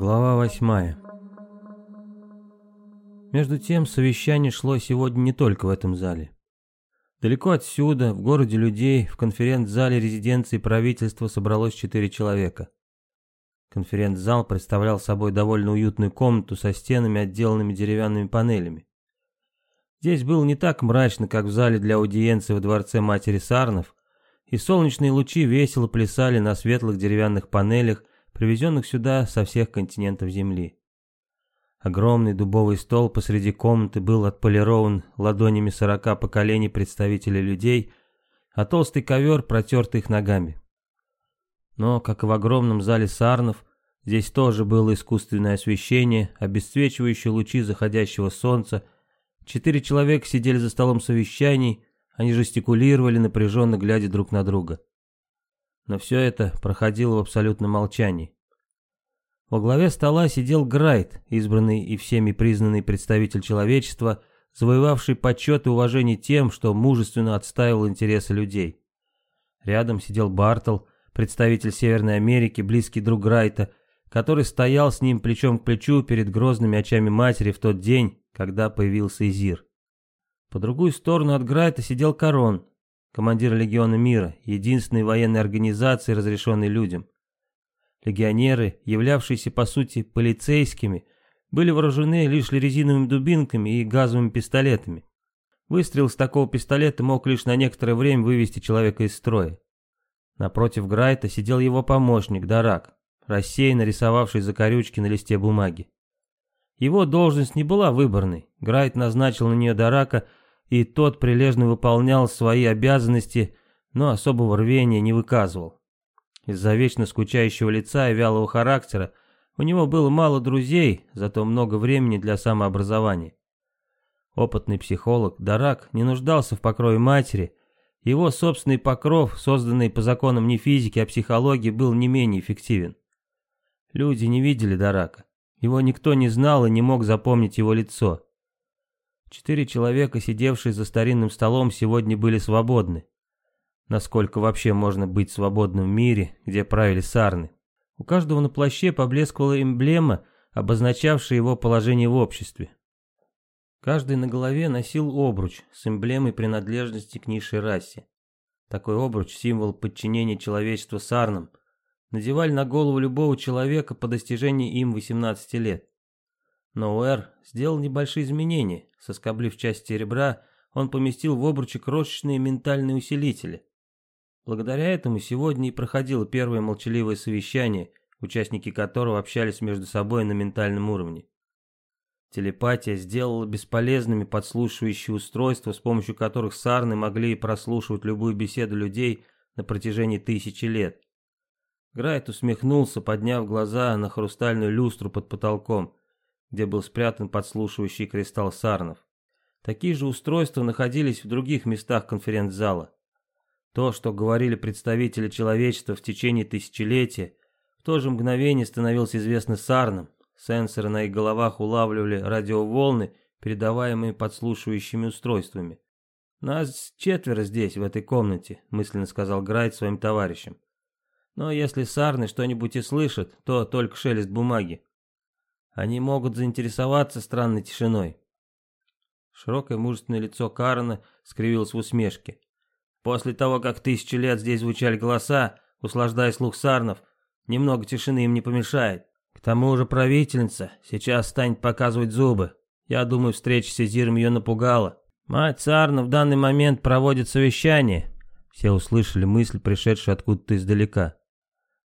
Глава восьмая. Между тем, совещание шло сегодня не только в этом зале. Далеко отсюда, в городе людей, в конференц-зале резиденции правительства собралось четыре человека. Конференц-зал представлял собой довольно уютную комнату со стенами, отделанными деревянными панелями. Здесь было не так мрачно, как в зале для аудиенции во дворце матери Сарнов, и солнечные лучи весело плясали на светлых деревянных панелях, привезенных сюда со всех континентов Земли. Огромный дубовый стол посреди комнаты был отполирован ладонями сорока поколений представителей людей, а толстый ковер протерт их ногами. Но, как и в огромном зале сарнов, здесь тоже было искусственное освещение, обесцвечивающее лучи заходящего солнца. Четыре человека сидели за столом совещаний, они жестикулировали, напряженно глядя друг на друга. Но все это проходило в абсолютном молчании. Во главе стола сидел Грайт, избранный и всеми признанный представитель человечества, завоевавший почет и уважение тем, что мужественно отстаивал интересы людей. Рядом сидел Бартл, представитель Северной Америки, близкий друг Грайта, который стоял с ним плечом к плечу перед грозными очами матери в тот день, когда появился Изир. По другую сторону от Грайта сидел Корон, командир Легиона Мира, единственной военной организации, разрешенной людям. Легионеры, являвшиеся по сути полицейскими, были вооружены лишь резиновыми дубинками и газовыми пистолетами. Выстрел с такого пистолета мог лишь на некоторое время вывести человека из строя. Напротив Грайта сидел его помощник, Дарак, рассеянно рисовавший закорючки на листе бумаги. Его должность не была выборной, Грайт назначил на нее Дарака, и тот прилежно выполнял свои обязанности, но особого рвения не выказывал. Из-за вечно скучающего лица и вялого характера у него было мало друзей, зато много времени для самообразования. Опытный психолог Дарак не нуждался в покрове матери, его собственный покров, созданный по законам не физики, а психологии, был не менее эффективен. Люди не видели Дарака, его никто не знал и не мог запомнить его лицо. Четыре человека, сидевшие за старинным столом, сегодня были свободны насколько вообще можно быть свободным в мире, где правили сарны. У каждого на плаще поблескивала эмблема, обозначавшая его положение в обществе. Каждый на голове носил обруч с эмблемой принадлежности к низшей расе. Такой обруч – символ подчинения человечества сарнам. Надевали на голову любого человека по достижении им 18 лет. Но Уэр сделал небольшие изменения. Соскоблив часть серебра, он поместил в обруче крошечные ментальные усилители. Благодаря этому сегодня и проходило первое молчаливое совещание, участники которого общались между собой на ментальном уровне. Телепатия сделала бесполезными подслушивающие устройства, с помощью которых сарны могли прослушивать любую беседу людей на протяжении тысячи лет. Грайт усмехнулся, подняв глаза на хрустальную люстру под потолком, где был спрятан подслушивающий кристалл сарнов. Такие же устройства находились в других местах конференц-зала. То, что говорили представители человечества в течение тысячелетия, в то же мгновение становилось известно сарнам. Сенсоры на их головах улавливали радиоволны, передаваемые подслушивающими устройствами. «Нас четверо здесь, в этой комнате», — мысленно сказал Грайт своим товарищам. «Но если сарны что-нибудь и слышат, то только шелест бумаги. Они могут заинтересоваться странной тишиной». Широкое мужественное лицо Карна скривилось в усмешке. После того, как тысячи лет здесь звучали голоса, услаждая слух сарнов, немного тишины им не помешает. К тому же правительница сейчас станет показывать зубы. Я думаю, встреча с Изиром ее напугала. Мать Сарна в данный момент проводит совещание. Все услышали мысль, пришедшую откуда-то издалека.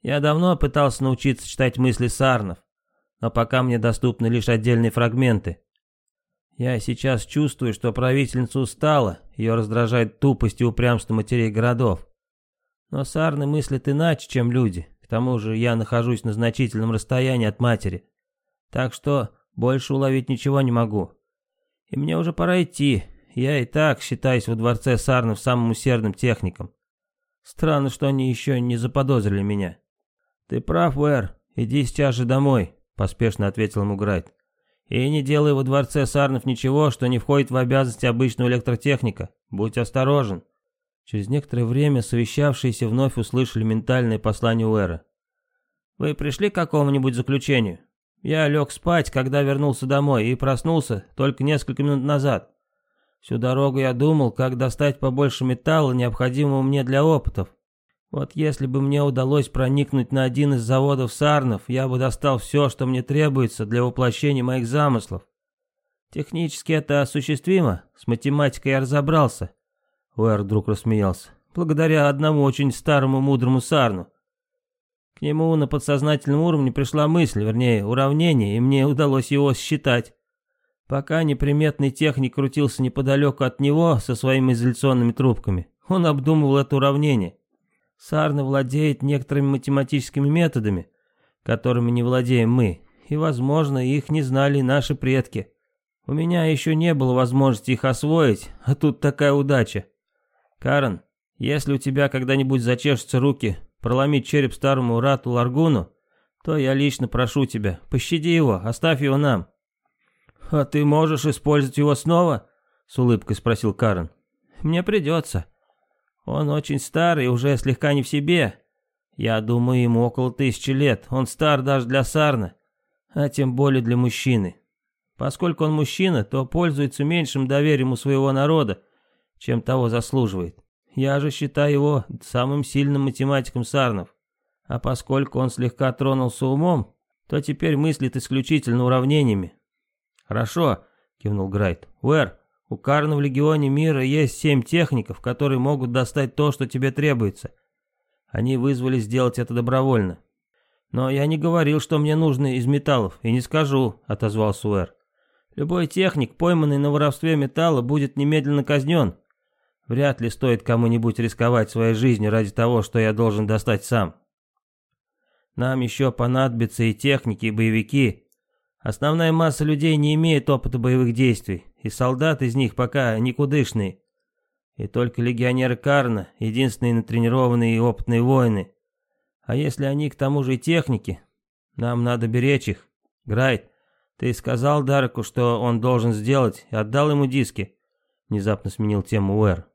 Я давно пытался научиться читать мысли Сарнов, но пока мне доступны лишь отдельные фрагменты. Я сейчас чувствую, что правительница устала, ее раздражает тупость и упрямство матерей городов. Но сарны мыслят иначе, чем люди. К тому же я нахожусь на значительном расстоянии от матери. Так что больше уловить ничего не могу. И мне уже пора идти. Я и так считаюсь во дворце сарнов самым усердным техником. Странно, что они еще не заподозрили меня. Ты прав, Уэр. Иди сейчас же домой, поспешно ответил ему Грайт. И не делай во дворце Сарнов ничего, что не входит в обязанности обычного электротехника. Будь осторожен. Через некоторое время совещавшиеся вновь услышали ментальное послание Уэра. «Вы пришли к какому-нибудь заключению? Я лег спать, когда вернулся домой, и проснулся только несколько минут назад. Всю дорогу я думал, как достать побольше металла, необходимого мне для опытов. Вот если бы мне удалось проникнуть на один из заводов Сарнов, я бы достал все, что мне требуется для воплощения моих замыслов. Технически это осуществимо, с математикой я разобрался. Уэр вдруг рассмеялся. Благодаря одному очень старому мудрому Сарну. К нему на подсознательном уровне пришла мысль, вернее, уравнение, и мне удалось его считать. Пока неприметный техник крутился неподалеку от него со своими изоляционными трубками, он обдумывал это уравнение. Сарна владеет некоторыми математическими методами, которыми не владеем мы, и, возможно, их не знали наши предки. У меня еще не было возможности их освоить, а тут такая удача. Карен, если у тебя когда-нибудь зачешутся руки проломить череп старому Рату Ларгуну, то я лично прошу тебя, пощади его, оставь его нам». «А ты можешь использовать его снова?» — с улыбкой спросил Карен. «Мне придется. Он очень старый, уже слегка не в себе. Я думаю, ему около тысячи лет. Он стар даже для Сарна, а тем более для мужчины. Поскольку он мужчина, то пользуется меньшим доверием у своего народа, чем того заслуживает. Я же считаю его самым сильным математиком Сарнов. А поскольку он слегка тронулся умом, то теперь мыслит исключительно уравнениями. «Хорошо», — кивнул Грайт. «Уэр, у Карна в Легионе Мира есть семь техников, которые могут достать то, что тебе требуется. Они вызвали сделать это добровольно». «Но я не говорил, что мне нужно из металлов, и не скажу», — отозвался Уэр. «Любой техник, пойманный на воровстве металла, будет немедленно казнен, Вряд ли стоит кому-нибудь рисковать своей жизнью ради того, что я должен достать сам. Нам еще понадобятся и техники, и боевики. Основная масса людей не имеет опыта боевых действий, и солдат из них пока никудышные. И только легионеры Карна, единственные натренированные и опытные воины. А если они к тому же и техники, нам надо беречь их. Грайт, ты сказал Дарку, что он должен сделать, и отдал ему диски. Внезапно сменил тему Уэр.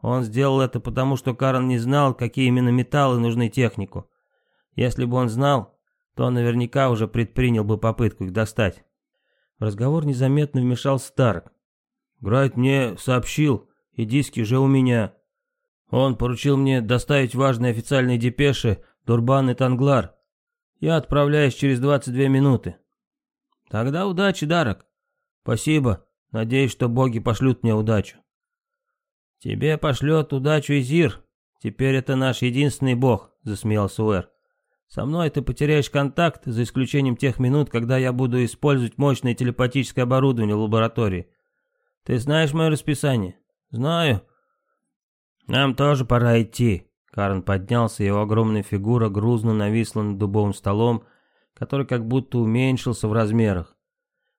Он сделал это потому, что Карен не знал, какие именно металлы нужны технику. Если бы он знал, то он наверняка уже предпринял бы попытку их достать. В разговор незаметно вмешался Старк. Грайт мне сообщил, и диски уже у меня. Он поручил мне доставить важные официальные депеши Дурбан и Танглар. Я отправляюсь через 22 минуты. Тогда удачи, Дарок. Спасибо. Надеюсь, что боги пошлют мне удачу. «Тебе пошлет удачу Изир. Теперь это наш единственный бог», — засмеялся Уэр. «Со мной ты потеряешь контакт, за исключением тех минут, когда я буду использовать мощное телепатическое оборудование в лаборатории. Ты знаешь мое расписание?» «Знаю». «Нам тоже пора идти». Карн поднялся, его огромная фигура грузно нависла над дубовым столом, который как будто уменьшился в размерах.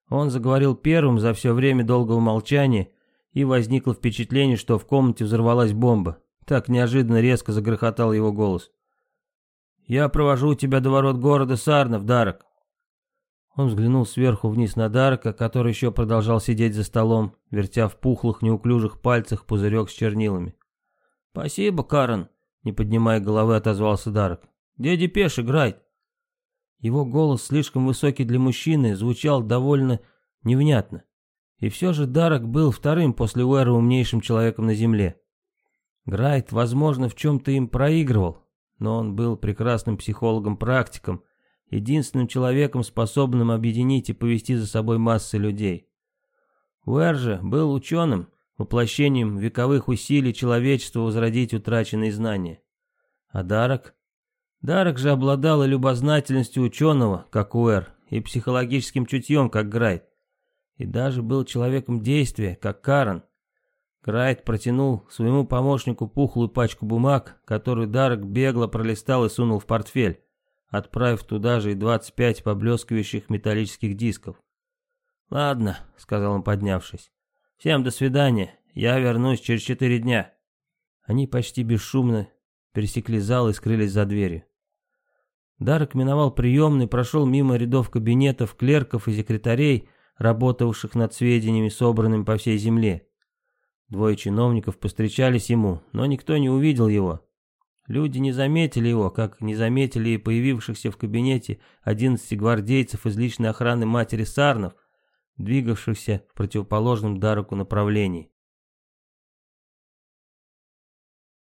Он заговорил первым за все время долгого молчания, и возникло впечатление, что в комнате взорвалась бомба. Так неожиданно резко загрохотал его голос. «Я провожу тебя до ворот города Сарнов, Дарок». Он взглянул сверху вниз на Дарка, который еще продолжал сидеть за столом, вертя в пухлых неуклюжих пальцах пузырек с чернилами. «Спасибо, Карен», — не поднимая головы, отозвался Дарк. «Где депеш играет?» Его голос, слишком высокий для мужчины, звучал довольно невнятно. И все же Дарок был вторым после Уэра умнейшим человеком на Земле. Грайт, возможно, в чем-то им проигрывал, но он был прекрасным психологом-практиком, единственным человеком, способным объединить и повести за собой массы людей. Уэр же был ученым, воплощением вековых усилий человечества возродить утраченные знания. А Дарок? Дарок же обладал и любознательностью ученого, как Уэр, и психологическим чутьем, как Грайт и даже был человеком действия, как Карен. Крайт протянул своему помощнику пухлую пачку бумаг, которую Дарок бегло пролистал и сунул в портфель, отправив туда же и 25 поблескивающих металлических дисков. «Ладно», — сказал он, поднявшись. «Всем до свидания. Я вернусь через четыре дня». Они почти бесшумно пересекли зал и скрылись за дверью. Дарок миновал приемный, прошел мимо рядов кабинетов, клерков и секретарей, работавших над сведениями, собранными по всей земле. Двое чиновников постречались ему, но никто не увидел его. Люди не заметили его, как не заметили и появившихся в кабинете 11 гвардейцев из личной охраны матери Сарнов, двигавшихся в противоположном Даруку направлении.